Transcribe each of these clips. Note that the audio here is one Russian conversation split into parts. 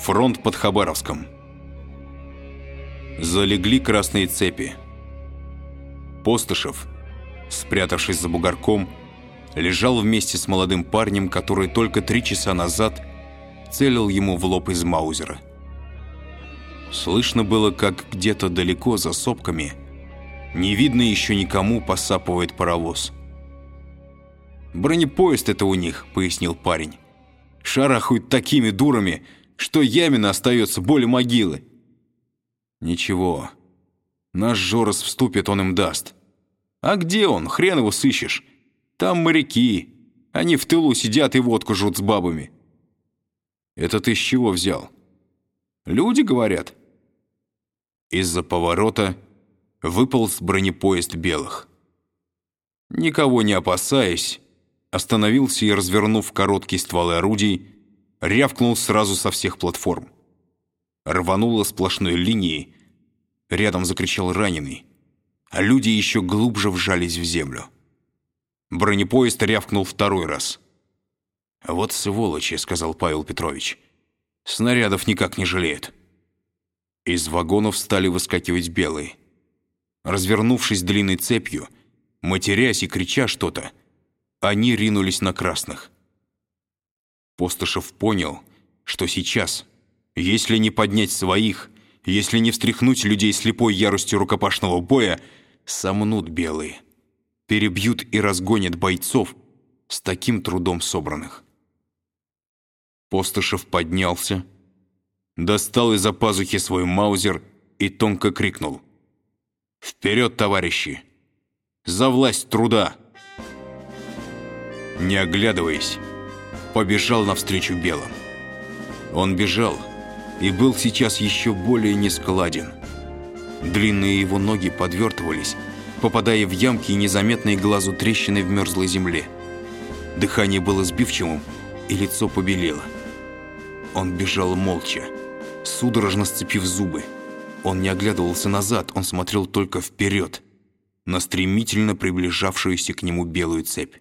Фронт под Хабаровском. Залегли красные цепи. Постышев, спрятавшись за бугорком, лежал вместе с молодым парнем, который только три часа назад целил ему в лоб из маузера. Слышно было, как где-то далеко за сопками, не видно еще никому, посапывает паровоз. «Бронепоезд это у них», — пояснил парень. «Шарахают такими дурами, что Ямина остается более могилы». «Ничего, наш Жорос вступит, он им даст». «А где он? Хрен его сыщешь. Там моряки. Они в тылу сидят и водку жрут с бабами». «Это ты с чего взял?» «Люди говорят». Из-за поворота выполз бронепоезд белых. Никого не опасаясь, остановился и, развернув короткие стволы орудий, рявкнул сразу со всех платформ. Рвануло сплошной линией, рядом закричал раненый, а люди еще глубже вжались в землю. Бронепоезд рявкнул второй раз. «Вот сволочи», — сказал Павел Петрович. «Снарядов никак не жалеют». Из вагонов стали выскакивать белые. Развернувшись длинной цепью, матерясь и крича что-то, они ринулись на красных. Постышев понял, что сейчас, если не поднять своих, если не встряхнуть людей слепой яростью рукопашного боя, сомнут белые, перебьют и разгонят бойцов с таким трудом собранных. Постышев поднялся, достал из-за пазухи свой маузер и тонко крикнул. «Вперед, товарищи! За власть труда!» Не оглядываясь, побежал навстречу белым. Он бежал и был сейчас еще более нескладен. Длинные его ноги подвертывались, попадая в ямки и незаметные глазу трещины в мерзлой земле. Дыхание было сбивчивым, и лицо побелело. Он бежал молча, судорожно сцепив зубы. Он не оглядывался назад, он смотрел только вперед, на стремительно приближавшуюся к нему белую цепь.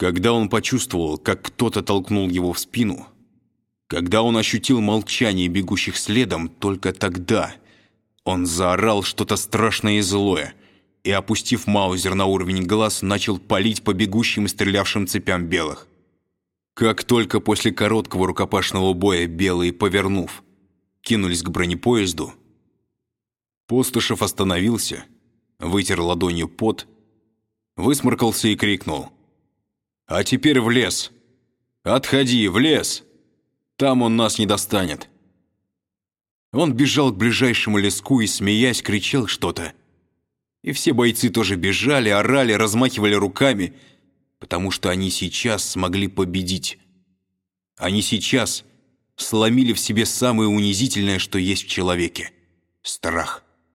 Когда он почувствовал, как кто-то толкнул его в спину, когда он ощутил молчание бегущих следом, только тогда он заорал что-то страшное и злое и, опустив маузер на уровень глаз, начал палить по бегущим и стрелявшим цепям белых. Как только после короткого рукопашного боя белые, повернув, кинулись к бронепоезду, Постышев остановился, вытер ладонью пот, высморкался и крикнул — а теперь в лес. Отходи, в лес. Там он нас не достанет. Он бежал к ближайшему леску и, смеясь, кричал что-то. И все бойцы тоже бежали, орали, размахивали руками, потому что они сейчас смогли победить. Они сейчас сломили в себе самое унизительное, что есть в человеке — страх.